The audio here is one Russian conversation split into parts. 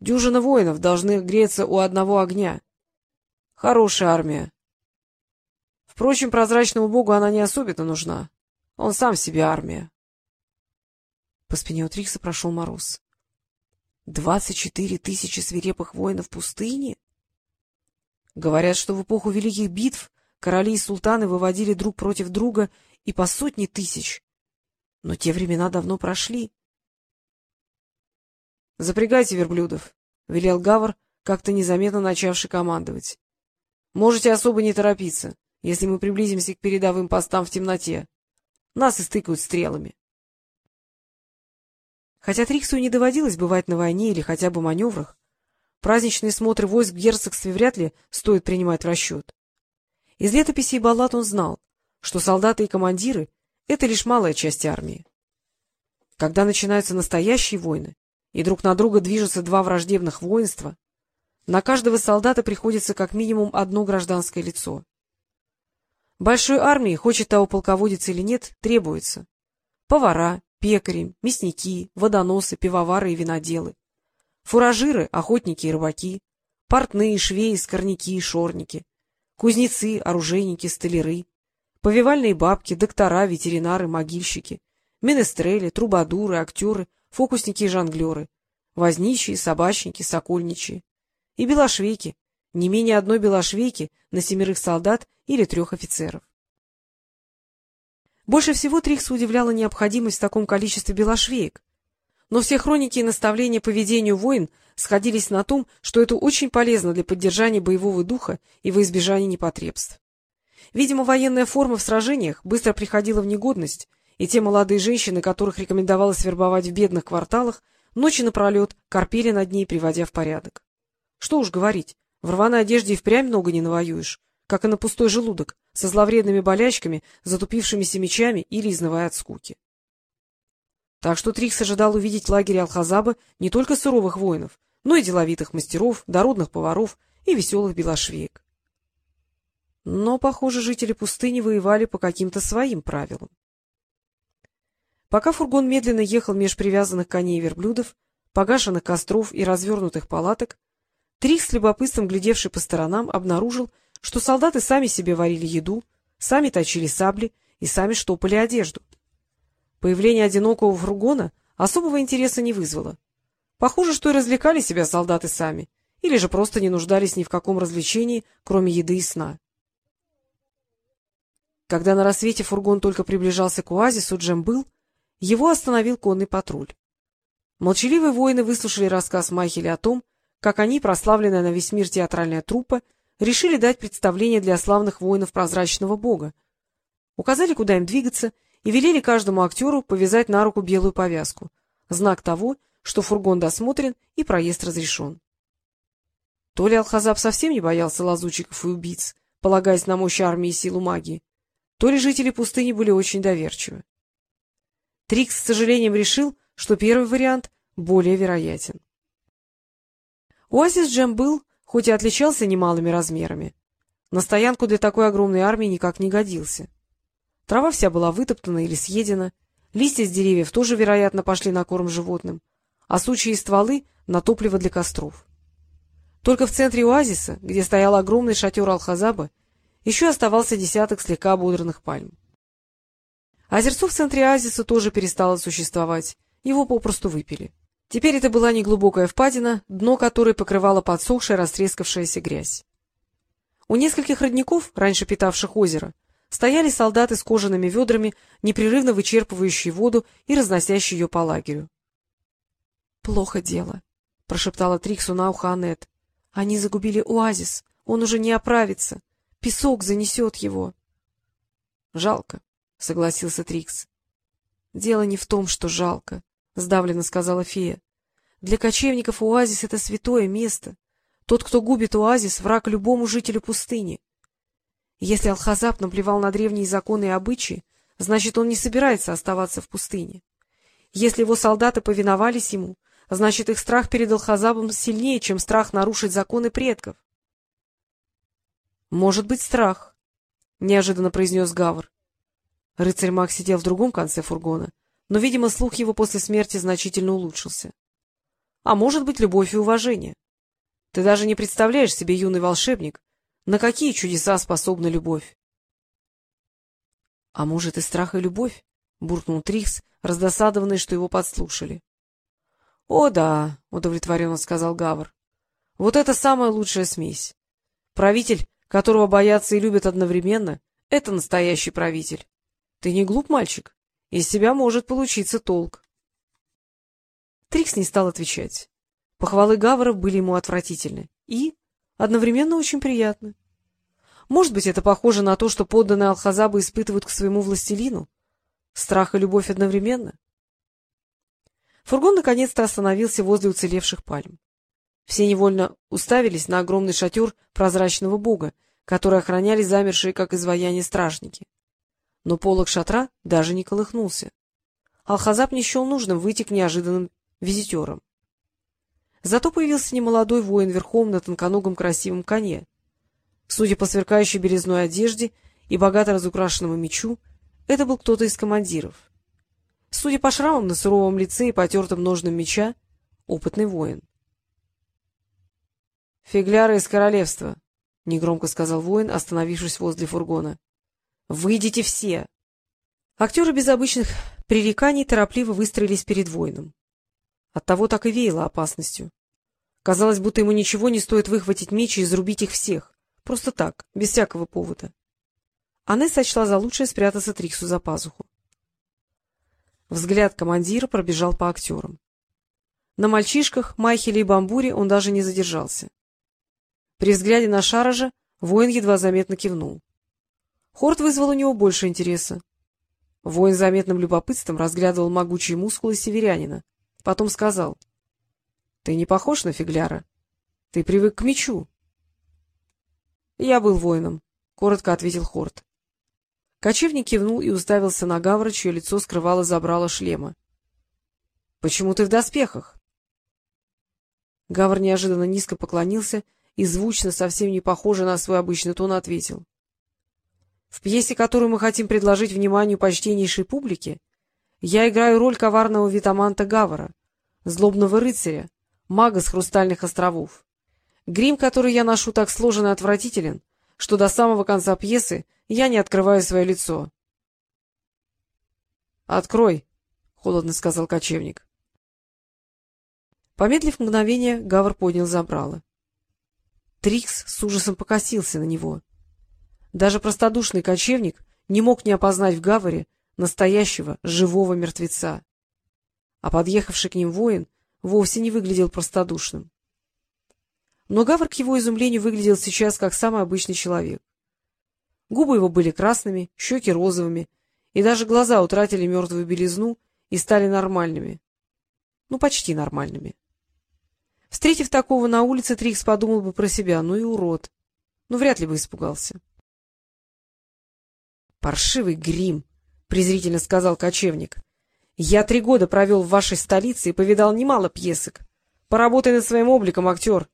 Дюжина воинов должны греться у одного огня. Хорошая армия. Впрочем, прозрачному богу она не особенно нужна. Он сам себе армия. По спине у Трикса прошел мороз. Двадцать четыре тысячи свирепых воинов пустыни? Говорят, что в эпоху Великих Битв короли и султаны выводили друг против друга и по сотни тысяч. Но те времена давно прошли. — Запрягайте верблюдов, — велел Гавр, как-то незаметно начавший командовать. — Можете особо не торопиться, если мы приблизимся к передовым постам в темноте. Нас истыкают стрелами. Хотя Триксу не доводилось бывать на войне или хотя бы маневрах, праздничные смотры войск в герцогстве вряд ли стоит принимать в расчет. Из летописей баллад он знал, что солдаты и командиры — это лишь малая часть армии. Когда начинаются настоящие войны, и друг на друга движутся два враждебных воинства, на каждого солдата приходится как минимум одно гражданское лицо. Большой армии, хочет того полководец или нет, требуется. Повара, пекари, мясники, водоносы, пивовары и виноделы. Фуражиры, охотники и рыбаки, портные, швеи, скорняки и шорники, кузнецы, оружейники, столяры, повивальные бабки, доктора, ветеринары, могильщики, менестрели, трубадуры, актеры, фокусники и жонглеры, возничие, собачники, сокольничьи. И белошвейки, не менее одной белошвейки на семерых солдат или трех офицеров. Больше всего Трикса удивляла необходимость в таком количестве белошвеек. Но все хроники и наставления по ведению войн сходились на том, что это очень полезно для поддержания боевого духа и во избежание непотребств. Видимо, военная форма в сражениях быстро приходила в негодность, и те молодые женщины, которых рекомендовалось вербовать в бедных кварталах, ночи напролет корпели над ней, приводя в порядок. Что уж говорить, в рваной одежде и впрямь много не навоюешь, как и на пустой желудок, со зловредными болячками, затупившимися мечами или изнывая от скуки. Так что Трикс ожидал увидеть в лагере Алхазаба не только суровых воинов, но и деловитых мастеров, дородных поваров и веселых белошвеек. Но, похоже, жители пустыни воевали по каким-то своим правилам. Пока фургон медленно ехал меж привязанных коней и верблюдов, погашенных костров и развернутых палаток, Трикс, с любопытством глядевший по сторонам, обнаружил, что солдаты сами себе варили еду, сами точили сабли и сами штопали одежду. Появление одинокого фургона особого интереса не вызвало. Похоже, что и развлекали себя солдаты сами, или же просто не нуждались ни в каком развлечении, кроме еды и сна. Когда на рассвете фургон только приближался к оазису, Джем был, его остановил конный патруль. Молчаливые воины выслушали рассказ Майхеля о том, как они, прославленная на весь мир театральная труппа, решили дать представление для славных воинов прозрачного бога. Указали, куда им двигаться, и велели каждому актеру повязать на руку белую повязку, знак того, что фургон досмотрен и проезд разрешен. То ли Алхазаб совсем не боялся лазутчиков и убийц, полагаясь на мощь армии и силу магии, то ли жители пустыни были очень доверчивы. Трикс с сожалением решил, что первый вариант более вероятен. Оазис Джем был хоть и отличался немалыми размерами. На стоянку для такой огромной армии никак не годился. Трава вся была вытоптана или съедена, листья с деревьев тоже, вероятно, пошли на корм животным, а сучьи и стволы — на топливо для костров. Только в центре оазиса, где стоял огромный шатер Алхазаба, еще оставался десяток слегка ободранных пальм. Озерцо в центре оазиса тоже перестало существовать, его попросту выпили. Теперь это была неглубокая впадина, дно которой покрывала подсохшая растрескавшаяся грязь. У нескольких родников, раньше питавших озеро, стояли солдаты с кожаными ведрами, непрерывно вычерпывающие воду и разносящие ее по лагерю. — Плохо дело, — прошептала Триксу на ухо Аннет. — Они загубили оазис, он уже не оправится, песок занесет его. — Жалко, — согласился Трикс. — Дело не в том, что жалко. — сдавленно сказала фея. — Для кочевников оазис — это святое место. Тот, кто губит оазис, — враг любому жителю пустыни. Если Алхазаб наплевал на древние законы и обычаи, значит, он не собирается оставаться в пустыне. Если его солдаты повиновались ему, значит, их страх перед Алхазабом сильнее, чем страх нарушить законы предков. — Может быть, страх, — неожиданно произнес Гавр. Рыцарь Мак сидел в другом конце фургона — но, видимо, слух его после смерти значительно улучшился. а может быть, любовь и уважение. Ты даже не представляешь себе, юный волшебник, на какие чудеса способна любовь. — А может, и страх, и любовь? — буркнул Трикс, раздосадованный, что его подслушали. — О, да, — удовлетворенно сказал Гавр. — Вот это самая лучшая смесь. Правитель, которого боятся и любят одновременно, — это настоящий правитель. Ты не глуп, мальчик? Из себя может получиться толк. Трикс не стал отвечать. Похвалы Гавров были ему отвратительны и одновременно очень приятны. Может быть, это похоже на то, что подданные Алхазаба испытывают к своему властелину? Страх и любовь одновременно? Фургон наконец-то остановился возле уцелевших пальм. Все невольно уставились на огромный шатер прозрачного бога, который охраняли замершие, как изваяние, стражники. Но полог шатра даже не колыхнулся. Алхазаб не счел нужным выйти к неожиданным визитерам. Зато появился немолодой воин верхом на тонконогом красивом коне. Судя по сверкающей березной одежде и богато разукрашенному мечу, это был кто-то из командиров. Судя по шрамам на суровом лице и потертым ножным меча, опытный воин. — Фигляры из королевства, — негромко сказал воин, остановившись возле фургона. — Выйдите все! Актеры без обычных пререканий торопливо выстроились перед воином. Оттого так и веяло опасностью. Казалось, будто ему ничего не стоит выхватить меч и изрубить их всех. Просто так, без всякого повода. Анне сочла за лучшее спрятаться Триксу за пазуху. Взгляд командира пробежал по актерам. На мальчишках, Майхеле и Бамбуре он даже не задержался. При взгляде на Шаража воин едва заметно кивнул. Хорт вызвал у него больше интереса. Воин заметным любопытством разглядывал могучие мускулы северянина, Потом сказал. — Ты не похож на фигляра. Ты привык к мечу. — Я был воином, — коротко ответил Хорт. Кочевник кивнул и уставился на Гавра, чье лицо скрывало забрало шлема. — Почему ты в доспехах? Гавр неожиданно низко поклонился и звучно, совсем не похоже на свой обычный тон, ответил. — В пьесе, которую мы хотим предложить вниманию почтеннейшей публики, я играю роль коварного витаманта Гавара, злобного рыцаря, мага с хрустальных островов. Грим, который я ношу, так сложен и отвратителен, что до самого конца пьесы я не открываю свое лицо. — Открой, — холодно сказал кочевник. Помедлив мгновение, Гавр поднял забрало. Трикс с ужасом покосился на него. Даже простодушный кочевник не мог не опознать в Гаваре настоящего живого мертвеца. А подъехавший к ним воин вовсе не выглядел простодушным. Но Гавр к его изумлению выглядел сейчас как самый обычный человек. Губы его были красными, щеки розовыми, и даже глаза утратили мертвую белизну и стали нормальными. Ну, почти нормальными. Встретив такого на улице, Трикс подумал бы про себя, ну и урод. Ну, вряд ли бы испугался. Паршивый грим! — презрительно сказал кочевник. — Я три года провел в вашей столице и повидал немало пьесок. Поработай над своим обликом, актер.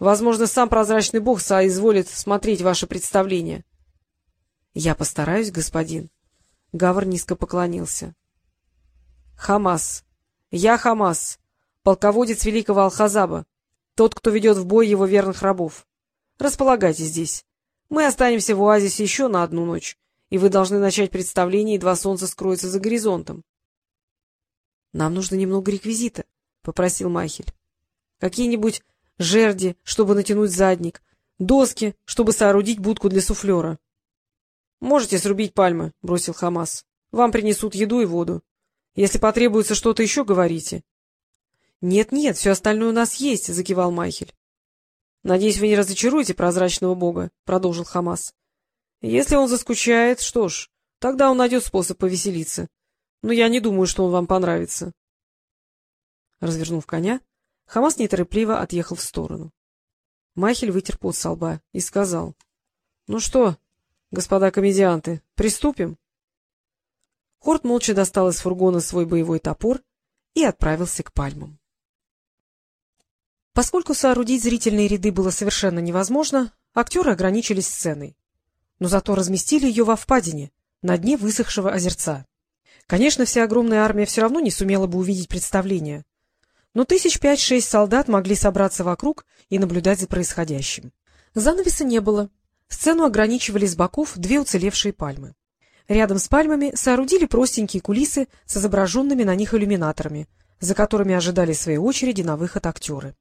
Возможно, сам прозрачный бог соизволит смотреть ваше представление. — Я постараюсь, господин. Гавр низко поклонился. — Хамас. Я Хамас, полководец великого Алхазаба, тот, кто ведет в бой его верных рабов. Располагайтесь здесь. Мы останемся в оазисе еще на одну ночь и вы должны начать представление, едва солнце скроется за горизонтом. — Нам нужно немного реквизита, — попросил Махель. — Какие-нибудь жерди, чтобы натянуть задник, доски, чтобы соорудить будку для суфлера. — Можете срубить пальмы, — бросил Хамас. — Вам принесут еду и воду. Если потребуется что-то еще, говорите. «Нет, — Нет-нет, все остальное у нас есть, — закивал Майхель. — Надеюсь, вы не разочаруете прозрачного бога, — продолжил Хамас. Если он заскучает, что ж, тогда он найдет способ повеселиться. Но я не думаю, что он вам понравится. Развернув коня, Хамас неторопливо отъехал в сторону. Махель вытер пот со лба и сказал. — Ну что, господа комедианты, приступим? Хорт молча достал из фургона свой боевой топор и отправился к пальмам. Поскольку соорудить зрительные ряды было совершенно невозможно, актеры ограничились сценой но зато разместили ее во впадине, на дне высохшего озерца. Конечно, вся огромная армия все равно не сумела бы увидеть представление, но тысяч пять-шесть солдат могли собраться вокруг и наблюдать за происходящим. Занавеса не было. Сцену ограничивали с боков две уцелевшие пальмы. Рядом с пальмами соорудили простенькие кулисы с изображенными на них иллюминаторами, за которыми ожидали своей очереди на выход актеры.